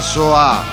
bidazoa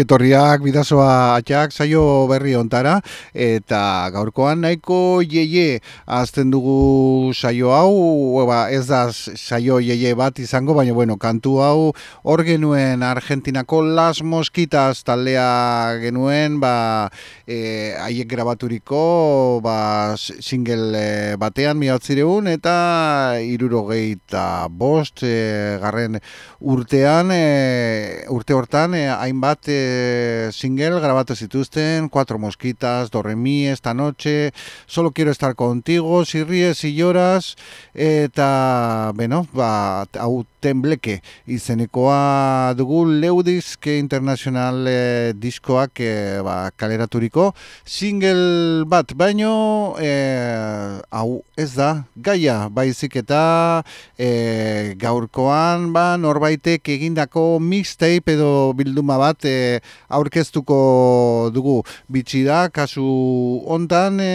aia! etorriak bidazoa atxak saio berri ontara eta gaurkoan nahiko jeie azten dugu saio hau ba, ez da saio jeie bat izango baina bueno, kantu hau hor genuen Argentinako Las Mosquitas taldea genuen ba, e, haiek grabaturiko ba, single e, batean miatzireun eta irurogeita bost e, garren urtean e, urte hortan e, hainbat e, single grabatu zituzten, Cuatro Mosquitas, Dorremi, Esta Noche, Solo Quiero Estar Contigo, Si Ríes, Si Lloras, eta, bueno, ba, hau tenbleke izenekoa dugu Leudisk International eh, diskoak eh, ba, kaleraturiko. Single bat, baino eh, hau ez da gaia, baizik eta eh, gaurkoan ba, norbaitek egindako mixtape edo bilduma bat eh, aurkeztuko dugu. Bitxi da, kasu hontan e,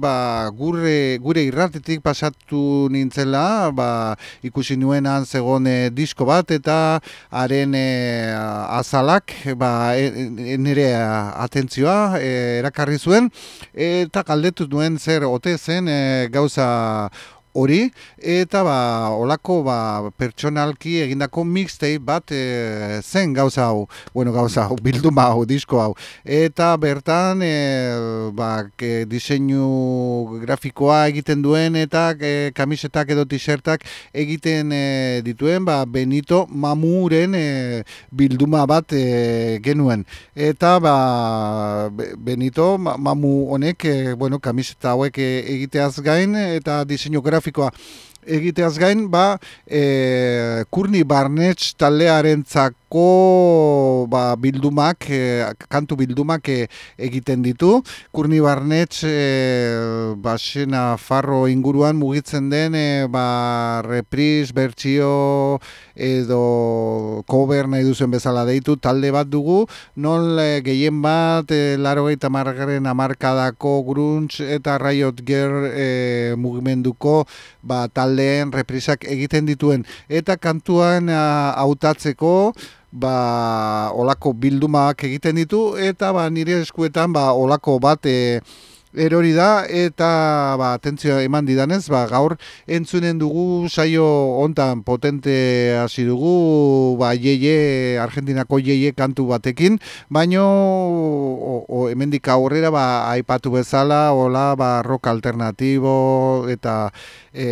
ba, gure, gure irratetik pasatu nintzela, ba, ikusi nuen zegoen e, disko bat eta haren e, azalak ba, e, e, nire atentzioa e, erakarri zuen eta galdetu duen zer ote zen gauza hori eta ba olako ba pertsonalki egindako mixtape bat e, zen gauza hau bueno gauza hau bilduma hau disko hau. Eta bertan e, ba ke, diseinu grafikoa egiten duen eta e, kamisetak edo t-shirtak egiten e, dituen ba Benito Mamuren e, bilduma bat e, genuen. Eta ba Benito Mamu honek e, bueno kamiseta hauek e, egiteaz gain eta diseinu grafikoa ficou egiteaz gain, ba, e, kurni barnetx taldearen olako ba, bildumak, e, kantu bildumak e, egiten ditu. Kurni Barnetz e, ba, farro inguruan mugitzen den e, ba, repris, bertsio edo cover nahi duzen bezala deitu talde bat dugu, non e, gehien bat e, laro gaita margaren amarkadako grunts eta Riot Girl e, mugimenduko ba, taldeen reprisak egiten dituen. Eta kantuan hautatzeko ba, olako bildumak egiten ditu eta ba, nire eskuetan ba, olako bat e, erori da eta ba atentzio eman didanez ba gaur entzunen dugu saio hontan potente hasi dugu ba Yeye Argentinako Yeye kantu batekin baino o, o hemendik aurrera ba aipatu bezala hola ba rock alternatibo eta e,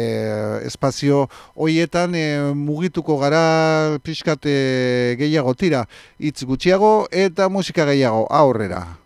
espazio hoietan e, mugituko gara pixkate gehiago tira. Hitz gutxiago eta musika gehiago aurrera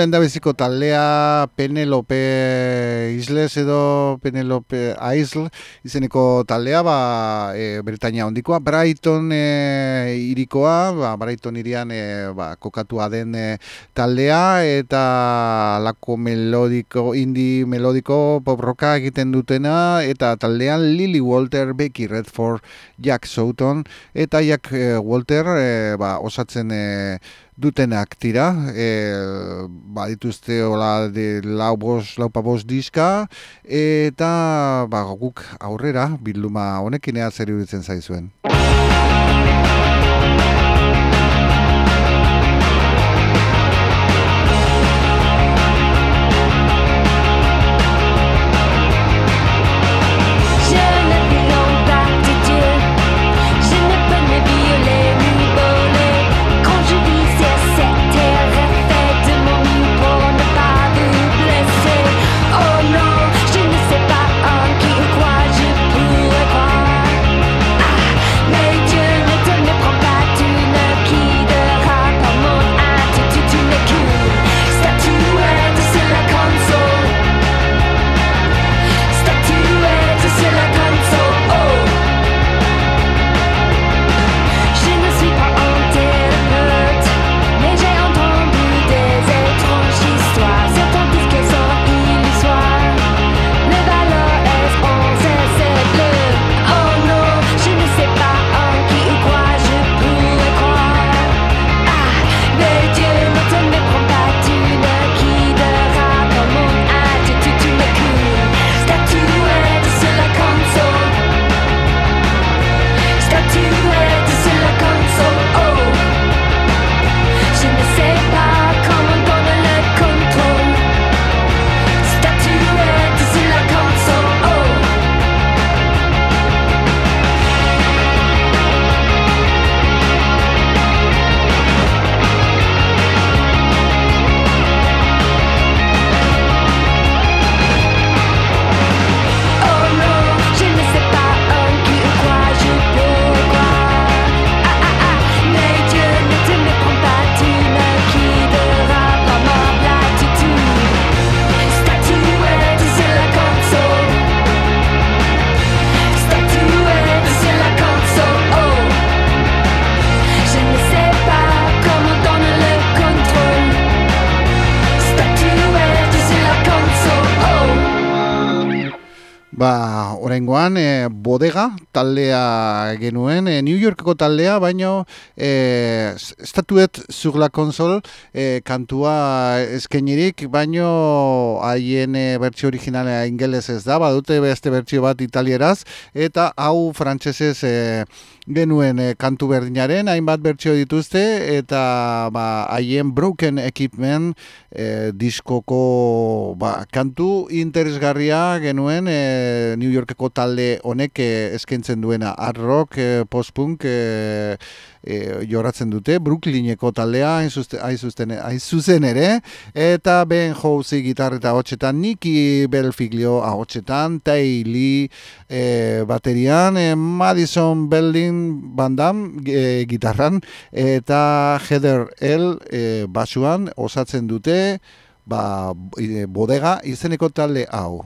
genuen, lehen biziko taldea Penelope Isles edo Penelope Aisl izeneko taldea, ba, e, Britania ondikoa, Brighton e, irikoa, ba, Brighton irian e, ba, kokatua den e, taldea, eta lako melodiko, indie melodiko pop rocka egiten dutena, eta taldean Lily Walter, Becky Redford, Jack Soughton, eta Jack e, Walter e, ba, osatzen e, dutenak tira, e, ba, dituzte hola de lau bos, lau pa bos diska, eta ba, guk aurrera bilduma honekin ea zer zaizuen. Taldea genuen, e, New Yorkeko taldea, baino e, statuet sur la konsol e, kantua eskenirik, baino haien e, bertsio originalea ingeles ez da, badute beste bertsio bat italieraz, eta hau frantsesez e, genuen e, kantu berdinaren, hainbat bertsio dituzte, eta ba, haien broken equipment e, diskoko ba, kantu interesgarria genuen, e, New Yorkeko talde honek eh, eskaintzen duena. Art rock, eh, post-punk eh, eh, joratzen dute, Brooklyneko taldea hain zuzen ere, eta Ben Housey gitarreta hotxetan, Nicky Belfiglio hotxetan, Tay eh, baterian, eh, Madison Belding bandam eh, gitarran, eta Heather L eh, basuan osatzen dute, ba, bodega izeneko talde hau.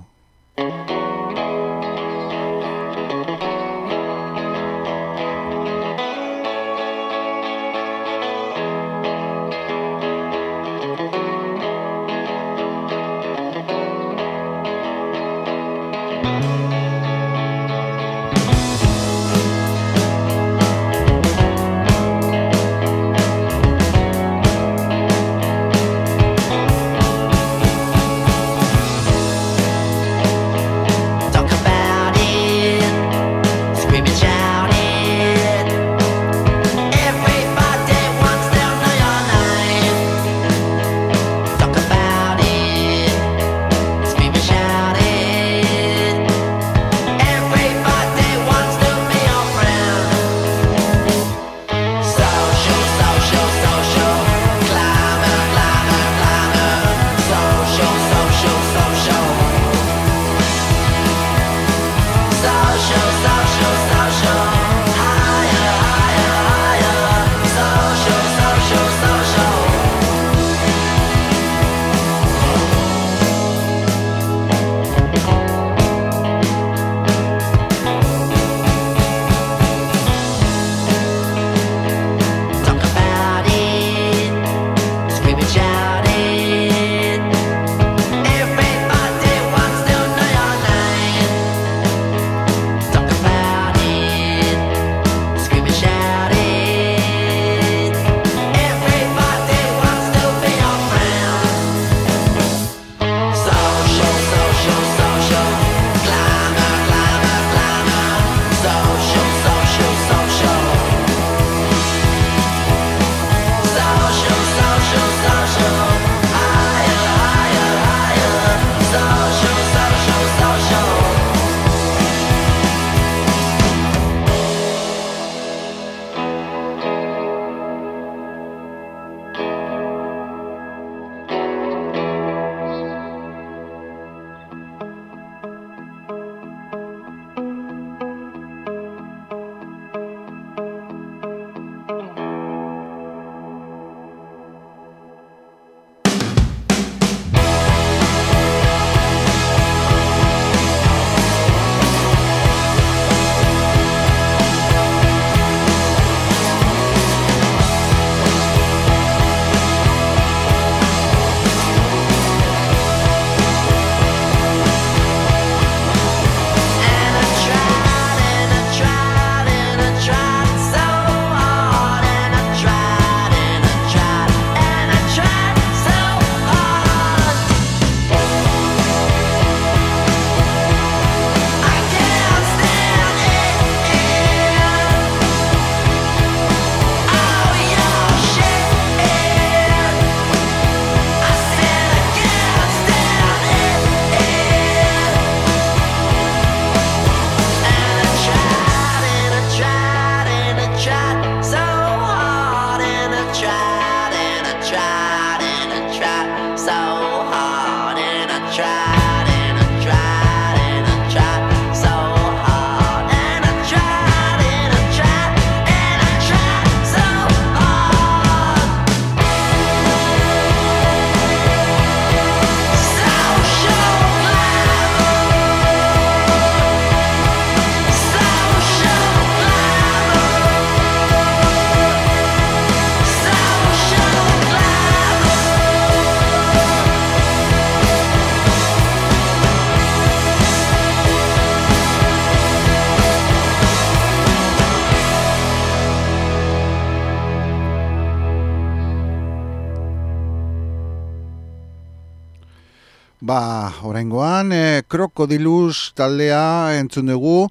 Krokodilus taldea entzun dugu,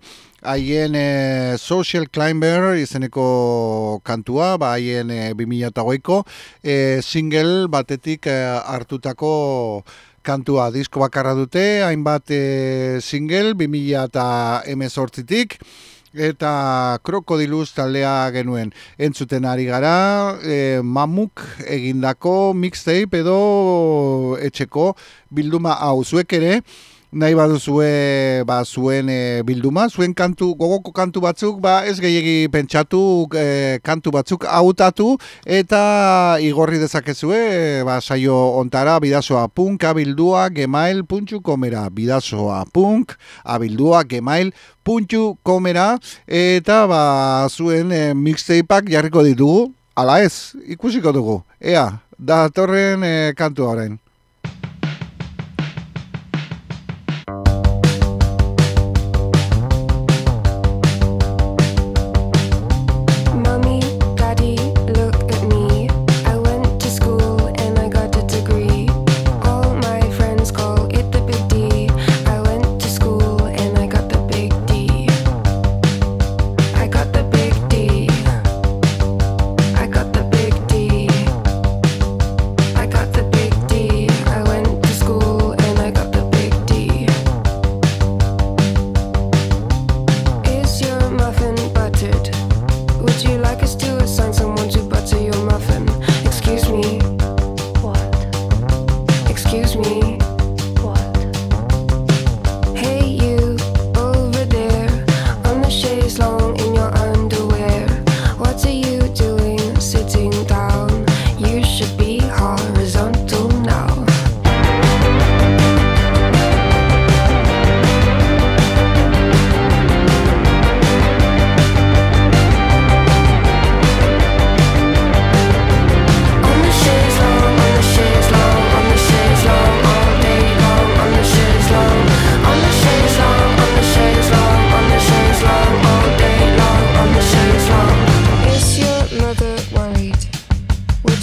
haien e, Social Climber izeneko kantua, ba, haien e, 2008ko, e, single batetik e, hartutako kantua. Disko bakarra dute, hainbat e, single 2018tik, eta krokodiluz taldea genuen. Entzuten ari gara e, mamuk egindako mixtape edo etxeko bilduma hau. Zuek ere nahi baduzue ba, zuen e, bilduma, zuen kantu, gogoko kantu batzuk, ba, ez gehiagi pentsatu e, kantu batzuk hautatu eta igorri dezakezue, ba, saio ontara, bidazoa punk, abildua, gemail, puntxu, komera, bidazoa punk, abildua, gemail, puntxu, komera, eta ba, zuen e, mixtapeak jarriko ditugu, ala ez, ikusiko dugu, ea, datorren e, kantu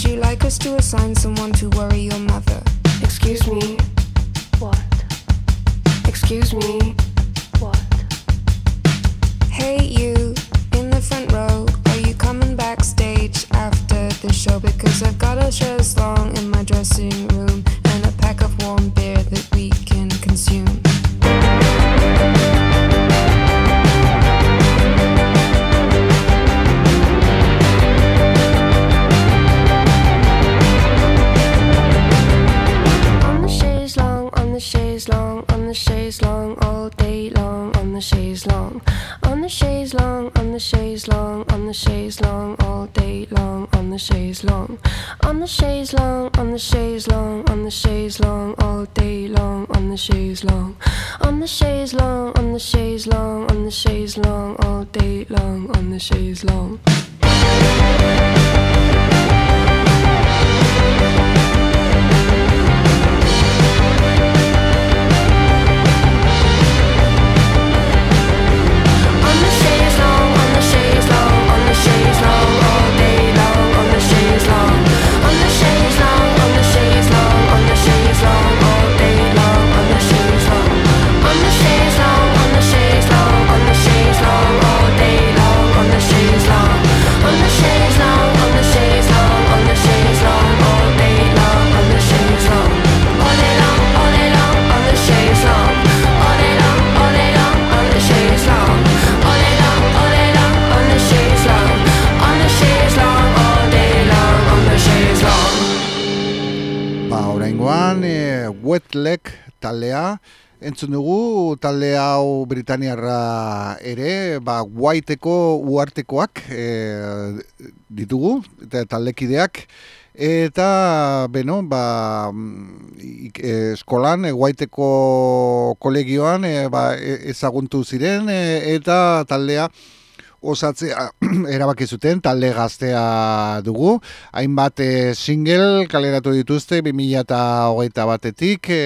Would you like us to assign someone to worry your mother? Excuse me. What? Excuse me. What? Hey, you in the front row. Are you coming backstage after the show? Because I've got a chaise long in my dressing room and a pack of warm beer. Horrein. entzun dugu talde hau Britaniarra ere, ba, guaiteko uartekoak e, ditugu, eta taldekideak, eta, beno, ba, e, eskolan, e, guaiteko kolegioan, ba, e, ezaguntu ziren, e, eta taldea, osatzea erabaki zuten talde gaztea dugu. Hainbat e, single kaleratu dituzte 2008 batetik e,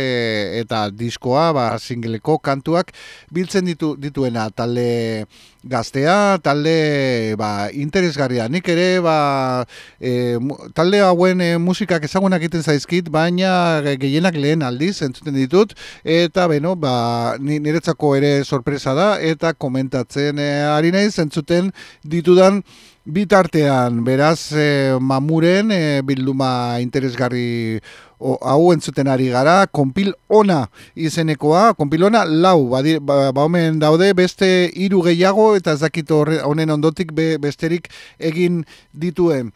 eta diskoa ba, singleko kantuak biltzen ditu, dituena talde gaztea, talde ba, interesgarria. Nik ere, ba, e, talde hauen e, musikak ezagunak egiten zaizkit, baina gehienak lehen aldiz entzuten ditut, eta beno, ba, niretzako ere sorpresa da, eta komentatzen e, ari nahi zentzuten ditudan bitartean, beraz, e, mamuren e, bilduma interesgarri hau entzuten ari gara, konpil ona izenekoa, konpil ona lau, ba, ba omen daude beste hiru gehiago eta ez dakit honen ondotik be, besterik egin dituen.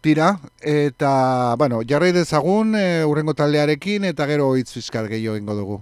Tira, eta, bueno, jarrai dezagun, e, urrengo taldearekin, eta gero hitz fiskal gehiago ingo dugu.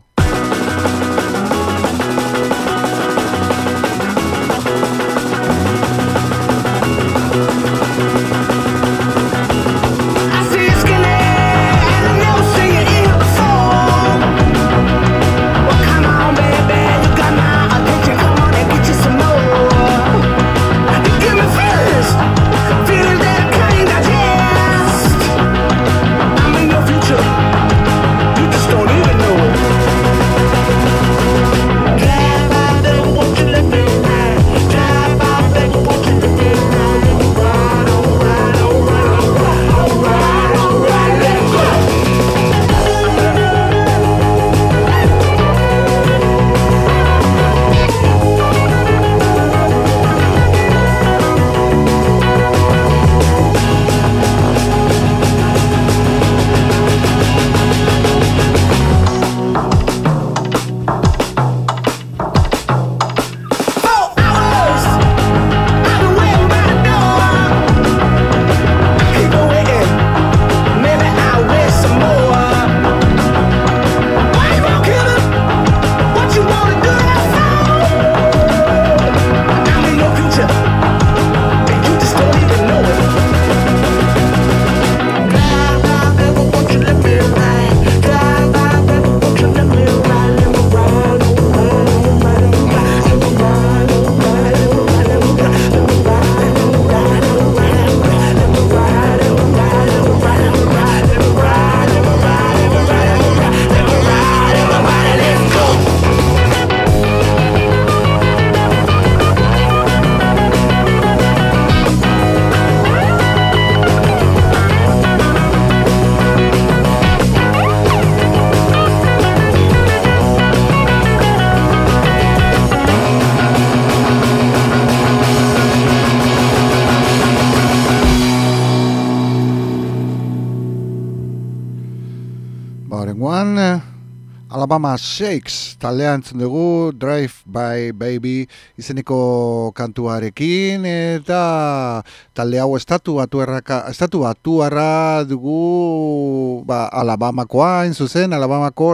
Alabama Shakes taldean entzun dugu Drive by Baby izeneko kantuarekin eta talde hau estatu atuarraka estatu atuarra dugu ba, Alabamakoa in zuzen Alabamako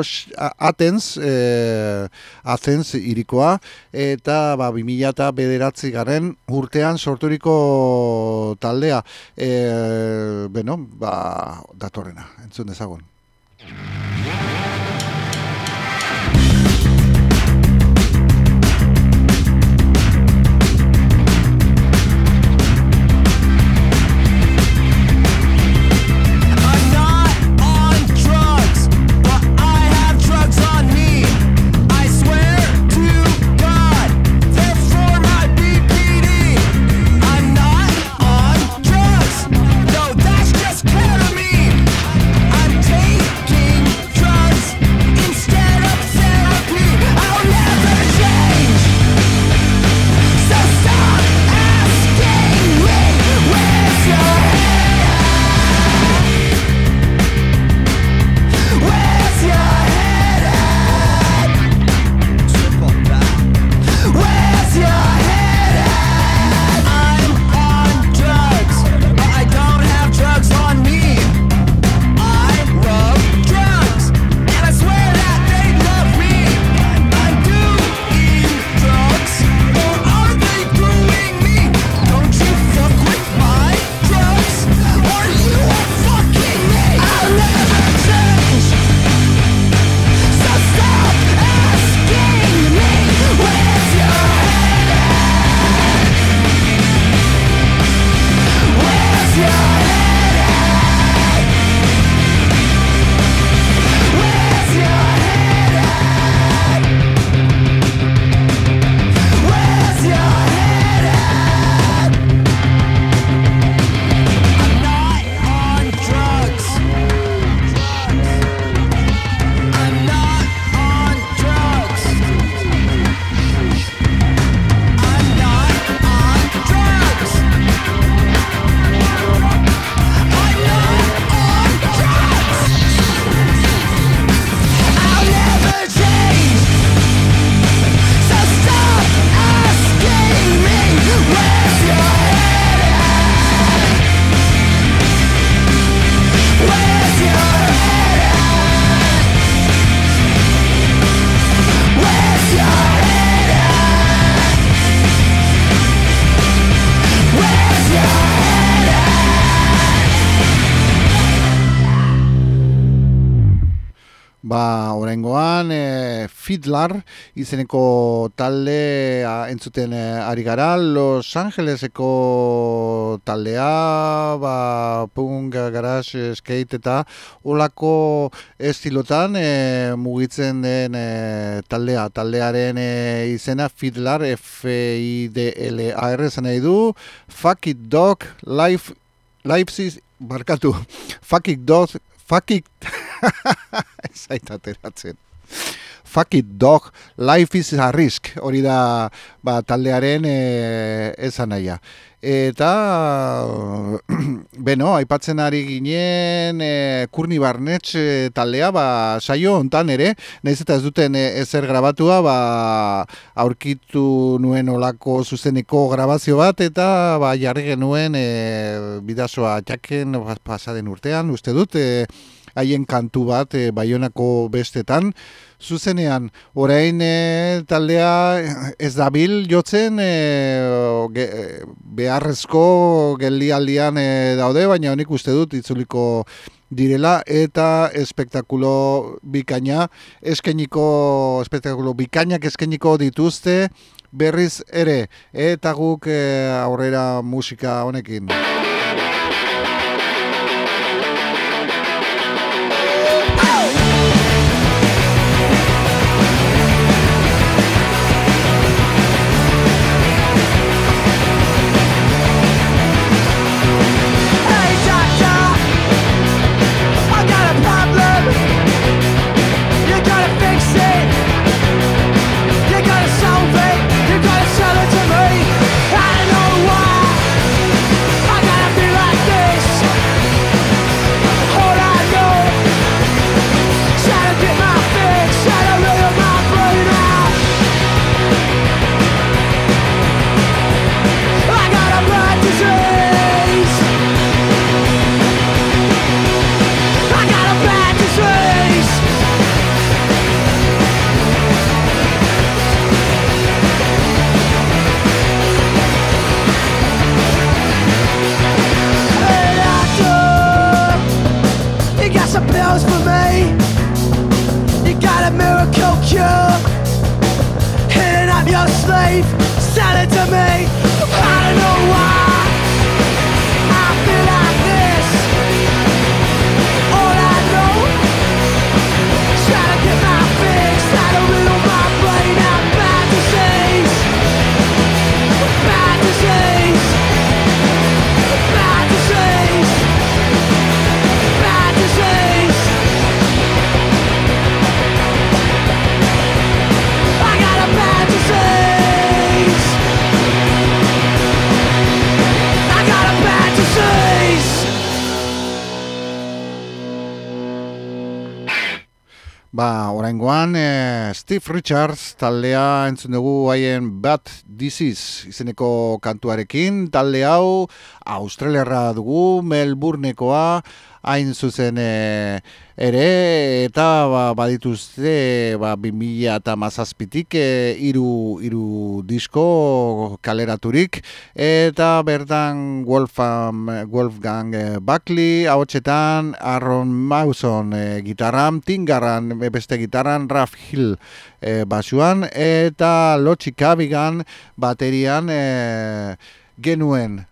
Athens eh, Athens irikoa eta ba 2009 garen urtean sorturiko taldea. Eh, bueno, ba, datorrena entzun dezagun Fiddler izeneko talde a, entzuten e, ari gara, Los Angeleseko taldea, ba, punk, garage, skate eta olako estilotan e, mugitzen den e, taldea. Taldearen e, izena Fiddler, F-I-D-L-A-R, zan nahi du, Fuck it dog, life, is, barkatu, fuck it dog, fuck it, zaita ateratzen. Fuck dog, life is a risk, hori da ba, taldearen e, esan naia. Eta, beno, aipatzen ari ginen e, kurni barnetx e, taldea, ba, saio hontan ere, nahiz eta ez duten ezer grabatua, ba, aurkitu nuen olako zuzeneko grabazio bat, eta ba, jarri genuen e, bidazoa txaken pasaden urtean, uste dut, e, haien kantu bat e, baionako bestetan. Zuzenean, orain e, taldea ez dabil jotzen e, ge, beharrezko geldialdian e, daude, baina honik uste dut itzuliko direla. Eta espektakulo bikaina eskeniko espektakulo bikainak eskeniko dituzte berriz ere. Eta guk e, aurrera musika honekin. Oraingoan e, Steve Richards taldea entzun dugu haien Bad Disease izeneko kantuarekin. Talde hau Australiarra dugu Melbournekoa hain zuzen e, ere eta ba, badituzte ba, 2000 eta mazazpitik e, iru, iru disko kaleraturik. Eta bertan Wolfgang, Wolfgang e, Buckley haotxetan Aaron Mauson e, gitarran, Tingarran beste gitarran, Raf Hill e, basuan. Eta Lotxikabigan baterian e, genuen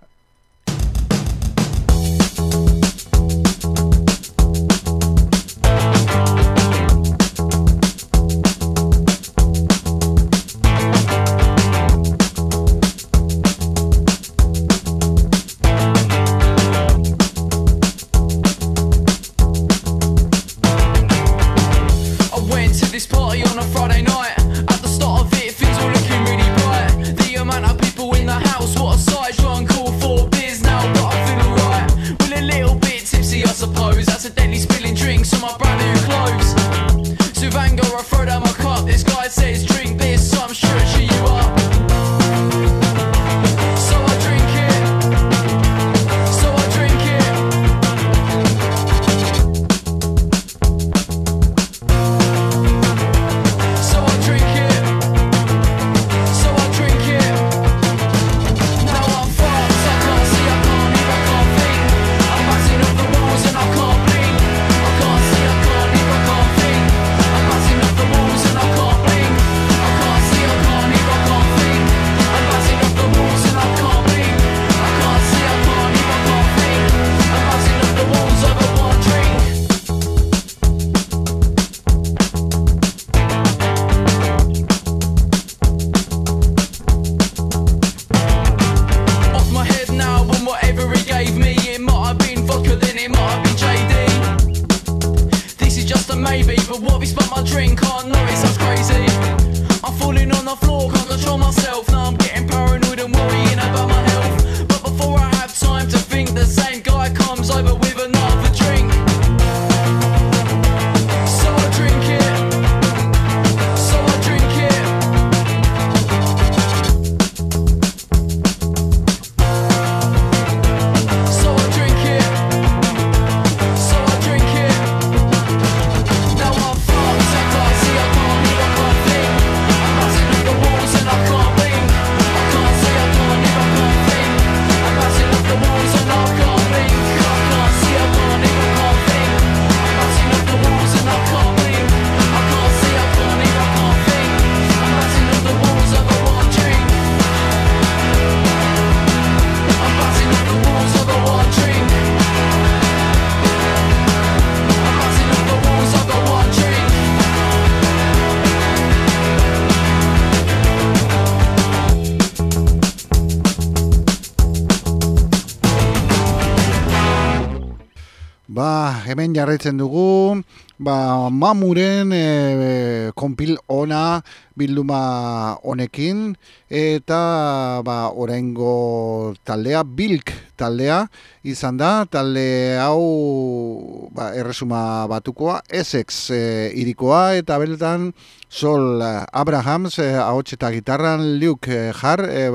Ba, hemen jarraitzen dugu, ba, mamuren e, e konpil ona bilduma honekin, eta ba, orengo taldea bilk taldea izan da, talde hau ba, erresuma batukoa, Essex e, irikoa eta beltan Sol Abrahams e, ahots eta gitarran, Luke e, Har e,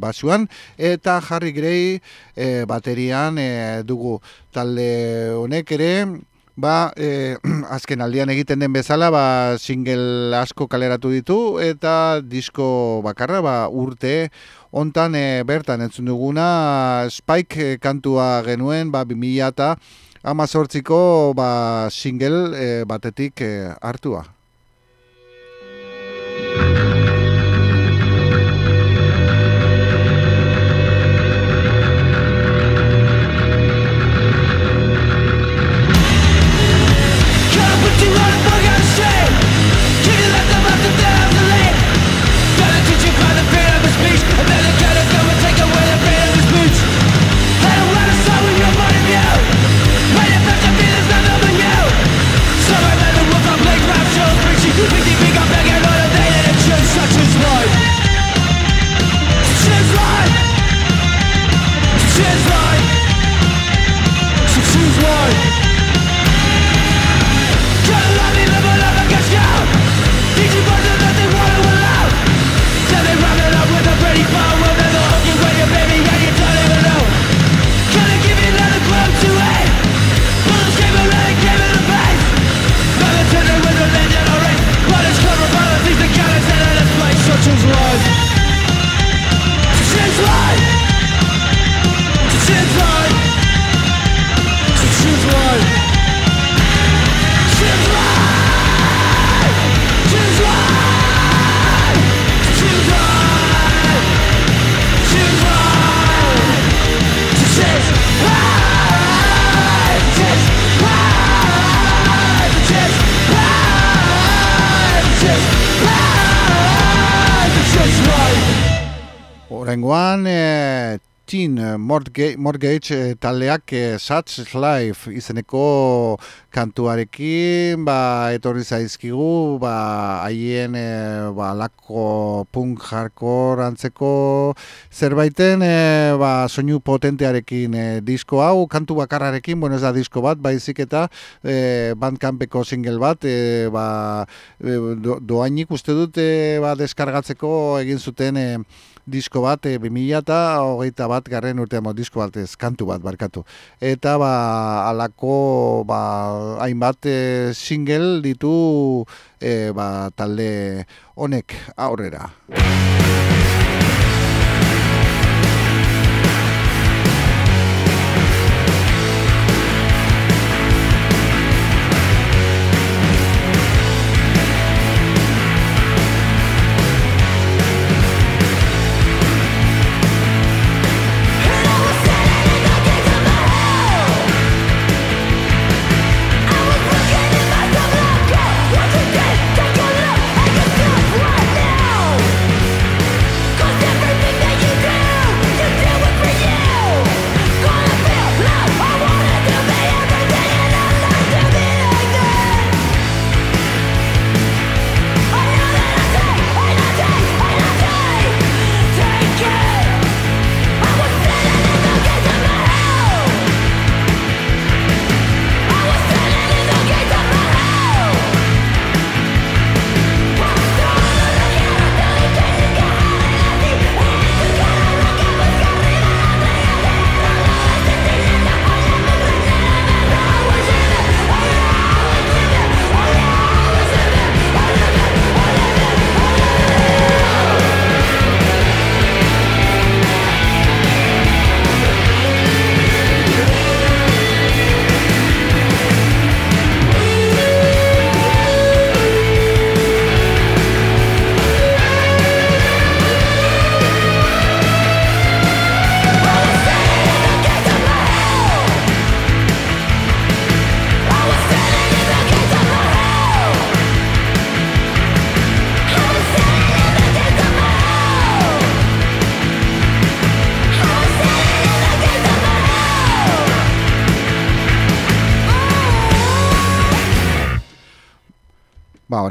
basuan eta Harry Gray e, baterian e, dugu. Talde honek ere Ba, eh, azken aldian egiten den bezala, ba, single asko kaleratu ditu, eta disko bakarra, ba, urte, hontan eh, bertan entzun duguna, Spike e, kantua genuen, ba, 2000 eta amazortziko, ba, single eh, batetik eh, hartua. Teen eh, Mortgage, Mortgage taldeak e, Such Life izeneko kantuarekin ba, etorri zaizkigu ba, haien e, ba, lako punk hardcore antzeko zerbaiten e, ba, soinu potentearekin e, disko hau kantu bakarrarekin, bueno ez da disko bat baizik eta e, bandkampeko single bat e, ba, do, doainik uste dut e, ba, deskargatzeko egin zuten e, disko bat, e, 2000 eta hogeita bat garren urtean, disko bat, ez, kantu bat barkatu. Eta ba, alako ba, hainbat e, single ditu e, ba, talde honek aurrera.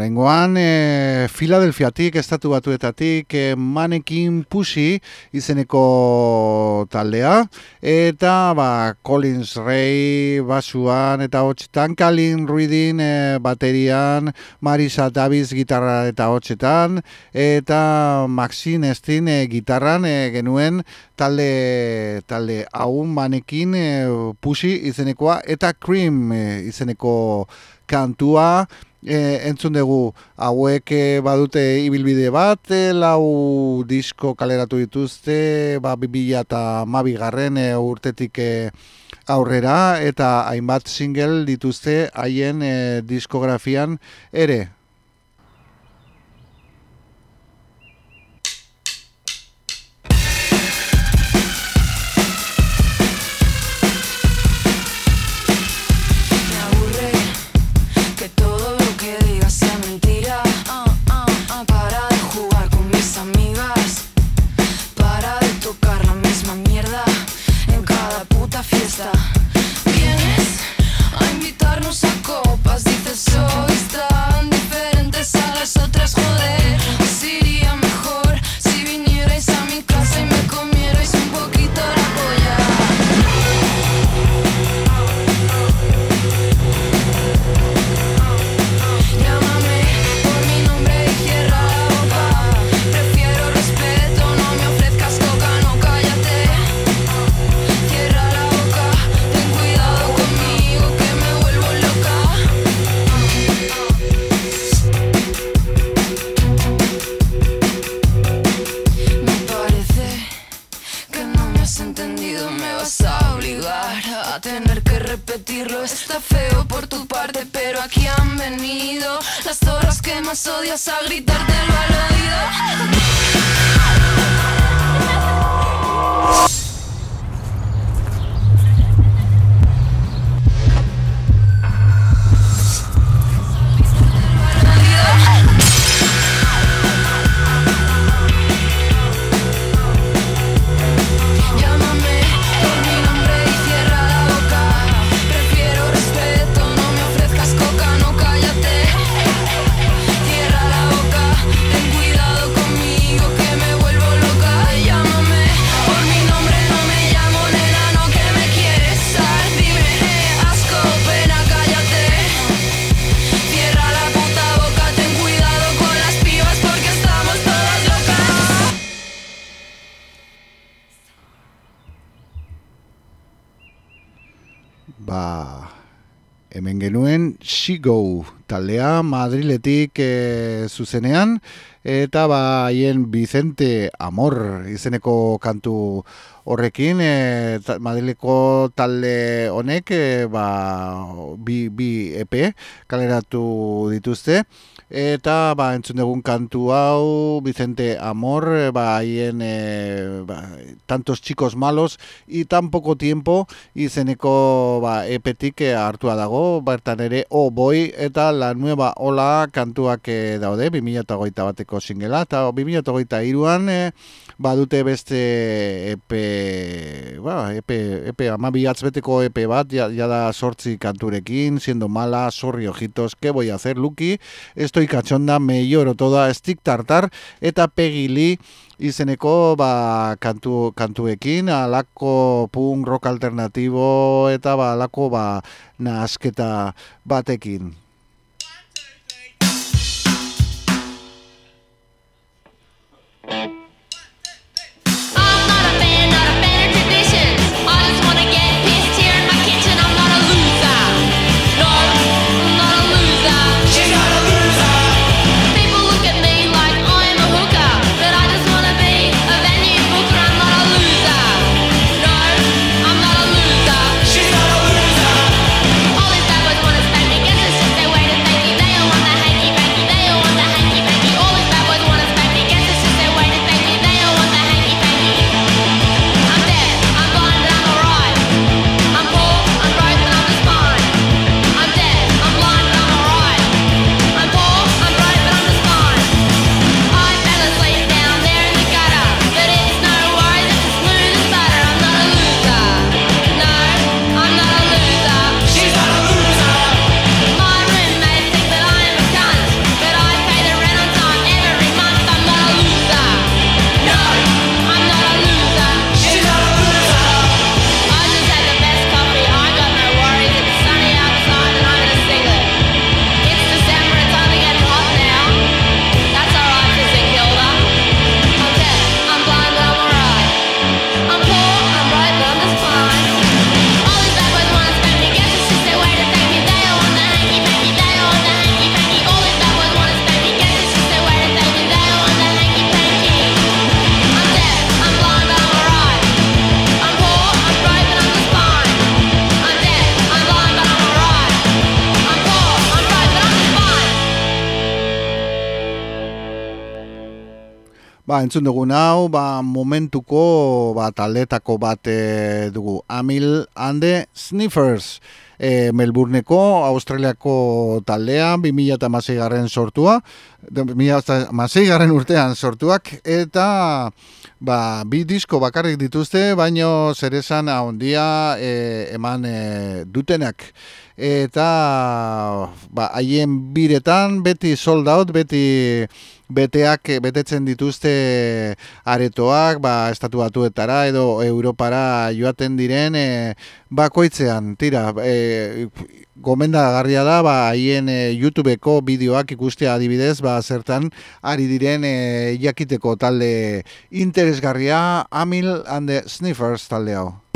Orengoan, e, Filadelfiatik, estatu batuetatik, e, manekin pusi izeneko taldea, eta ba, Collins Ray basuan eta hotxetan, Kalin Ruidin e, baterian, Marisa Davis gitarra eta hotxetan, eta Maxine Estin e, gitarran e, genuen talde, talde hau manekin e, pusi izenekoa, eta Cream e, izeneko kantua, e, entzun dugu hauek e, badute ibilbide bat, e, lau disko kaleratu dituzte, ba, bibila eta mabigarren e, urtetik e, aurrera, eta hainbat single dituzte haien e, diskografian ere. Repetirlo. Está feo por tu parte, pero aquí han venido las zorras que más odias a gritártelo al oído. Shigo taldea Madriletik e, zuzenean. Eta ba haien Vicente Amor izeneko kantu horrekin e, ta, Madrileko talde honek e, ba, bi, bi EP kaleratu dituzte eta ba entzun dugun kantu hau Vicente Amor e, ba haien e, ba, tantos chicos malos y tan poco tiempo izeneko ba, epetik eh, hartua dago, bertan ere O Boy eta La Nueva Ola kantuak eh, daude, 2008 bateko singela, eta 2008 iruan eh, badute beste epe, ba, epe, epe amabiatz beteko epe bat, ja, ja da sortzi kanturekin, siendo mala, sorri ojitos, que voy a hacer, Luki, estoy cachonda, me lloro toda, stick tartar, eta pegili, izeneko ba, kantu, kantuekin, alako punk rock alternatibo eta ba, alako ba, nahasketa batekin. Entzun dugun hau, ba, momentuko ba, taldetako bat e, dugu. Amil ande Sniffers. E, Melbourneko, Australiako taldea, 2006 garren sortua, 2006 garren urtean sortuak, eta ba, bi disko bakarrik dituzte, baino zeresan handia e, eman e, dutenak. Eta ba, haien biretan beti sold out, beti beteak betetzen dituzte aretoak, ba, estatu batuetara edo Europara joaten diren e, bakoitzean, tira, e, gomendagarria da, ba, haien e, YouTubeko bideoak ikustea adibidez, ba, zertan ari diren e, jakiteko talde interesgarria, Amil and the Sniffers talde hau.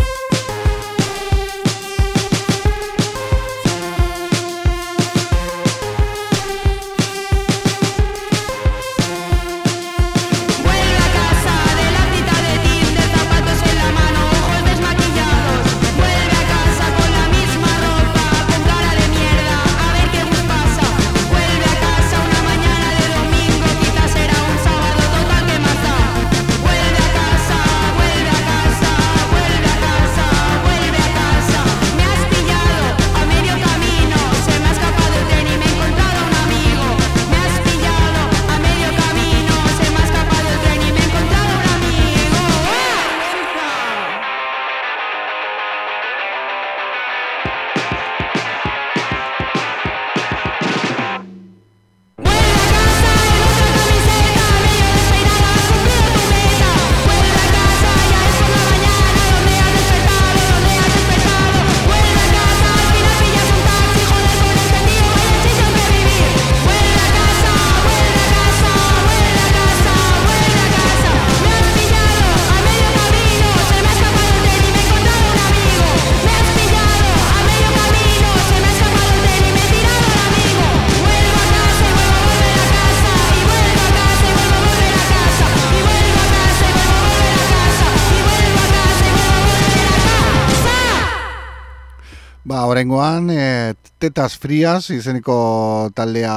Ba, orengoan, e, tetas frias izeniko taldea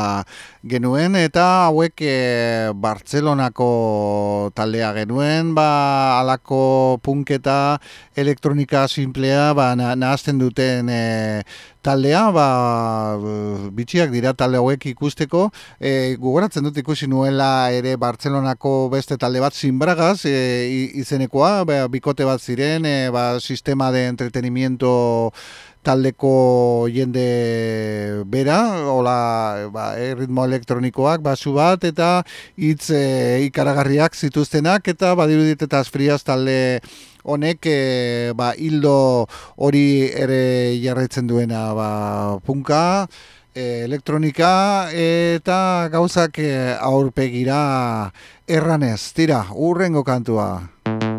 genuen, eta hauek e, Bartzelonako taldea genuen, ba, alako punketa elektronika simplea, ba, na, nahazten duten e, taldea, ba, bitxiak dira talde hauek ikusteko, e, gogoratzen dut ikusi nuela ere Bartzelonako beste talde bat zinbragaz, e, izenekoa, ba, bikote bat ziren, e, ba, sistema de entretenimiento taldeko jende bera, hola, ba, e, ritmo elektronikoak, basu bat, eta hitz e, ikaragarriak zituztenak, eta badirudit eta friaz talde honek e, ba, hildo hori ere jarraitzen duena ba, punka, e, elektronika eta gauzak e, aurpegira erranez. Tira, urrengo kantua.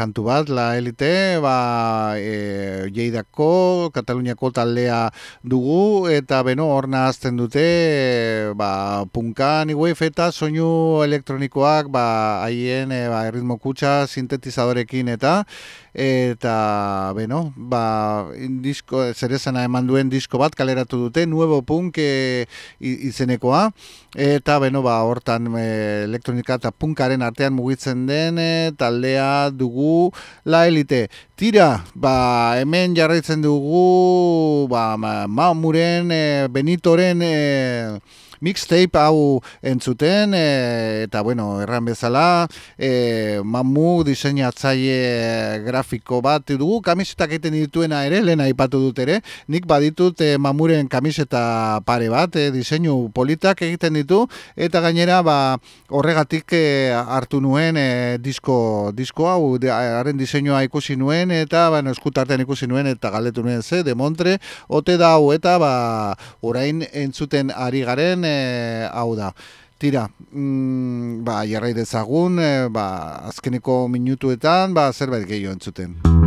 Kantu bat, La Elite, ba, e, Lleidako, Kataluniako taldea dugu, eta beno, hor nahazten dute, e, ba, punka ni wave eta soinu elektronikoak, ba, haien, e, ba, erritmo kutsa, sintetizadorekin eta, eta beno, ba, disko, zerezana eman duen disko bat kaleratu dute, Nuevo Punk e, izenekoa, eta beno, ba, hortan e, elektronika eta punkaren artean mugitzen den e, taldea dugu La Elite. Tira, ba, hemen jarraitzen dugu, ba, ma, Mamuren, e, Benitoren, e, mixtape hau entzuten e, eta bueno, erran bezala e, mamu diseinatzaile grafiko bat dugu. Kamisetak egiten dituena ere, lehen aipatu dut ere nik baditut e, mamuren kamiseta pare bat, e, diseinu politak egiten ditu eta gainera ba, horregatik e, hartu nuen e, disko, disko hau de- haren diseinua ikusi nuen eta bueno, eskutartean ikusi nuen eta galdetu nuen ze, de Montre, ote da hau eta ba, orain entzuten ari garen e, hau da. Tira, mm, ba, jarrai dezagun, e, ba, azkeneko minutuetan, ba, zerbait gehiago entzuten.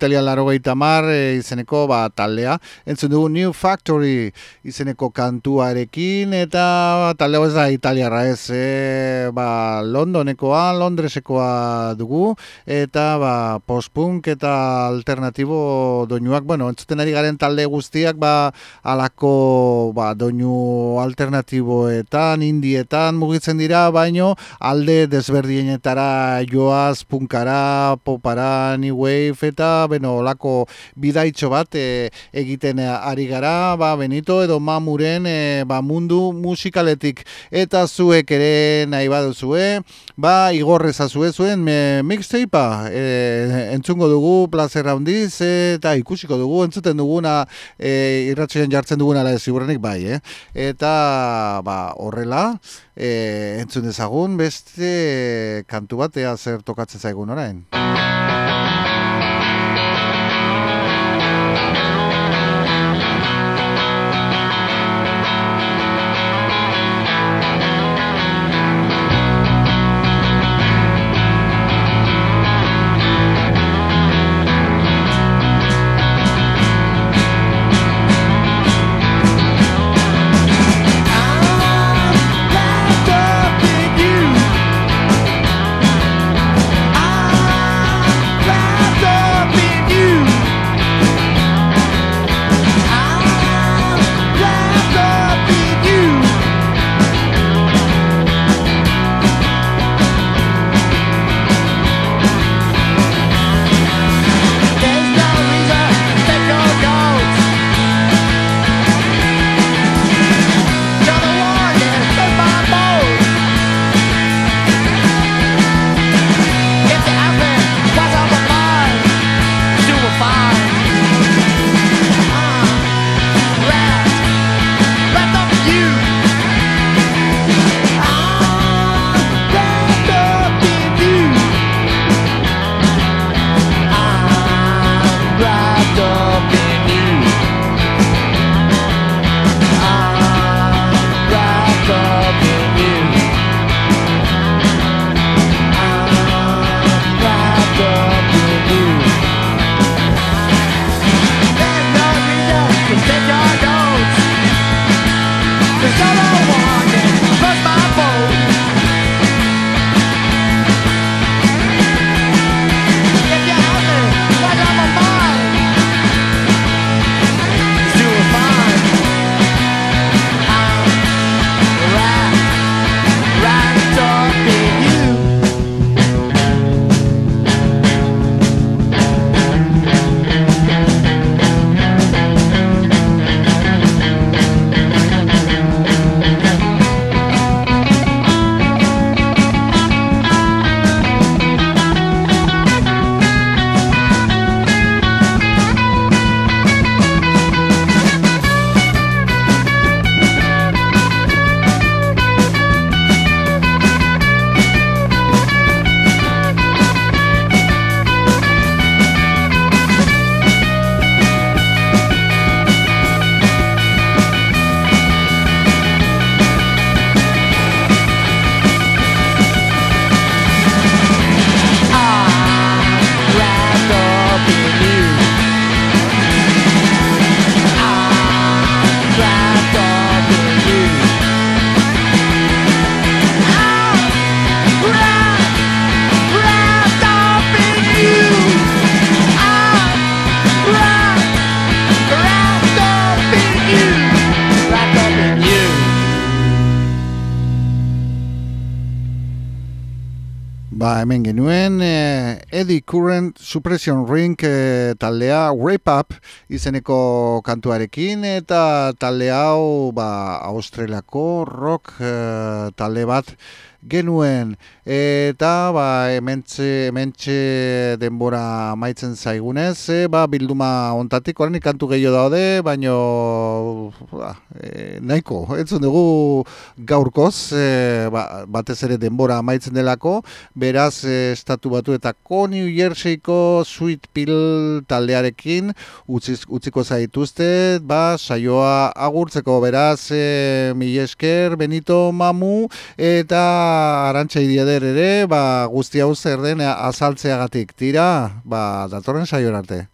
90, edo Italia larogeita mar e, izeneko ba, taldea. Entzun dugu New Factory izeneko kantuarekin, eta talde hau ez da italiarra ez, e, ba, Londonekoa, Londresekoa dugu, eta ba, postpunk eta alternatibo doinuak, bueno, entzuten ari garen talde guztiak, ba, alako ba, doinu alternatiboetan, indietan mugitzen dira, baino alde desberdinetara joaz, punkara, popara, new wave, eta, beno, olako bidaitxo bat e, egiten e, ari gara, ba, Benito edo Mamuren e, ba, mundu musikaletik. Eta zuek ere nahi baduzue, ba, igorrezazue zuen e, mixtapea e, entzungo dugu plazer handiz eta ikusiko dugu, entzuten duguna e, irratxean jartzen duguna ala ziurrenik bai, eh? Eta ba, horrela e, entzun dezagun beste kantu bat ea zer tokatzen zaigun orain. Ba, hemen genuen eh, Eddie Current Suppression Ring eh, taldea Wrap Up izeneko kantuarekin eta talde hau ba, Australiako rock eh, talde bat genuen eta ba, hementxe, hementxe denbora maitzen zaigunez eh, ba, bilduma ontatik orain kantu gehiago daude baino ba, eh, nahiko entzun dugu gaurkoz eh, ba, batez ere denbora amaitzen delako. Beraz eh, estatu batu eta New Jerseyko Sweet Pill taldearekin utziz, utziko zaituzte ba, saioa agurtzeko. Beraz eh, mil esker Benito Mamu eta Arantxa Idiader ere ba, guzti hau zer den azaltzeagatik. Tira ba, datorren saioan arte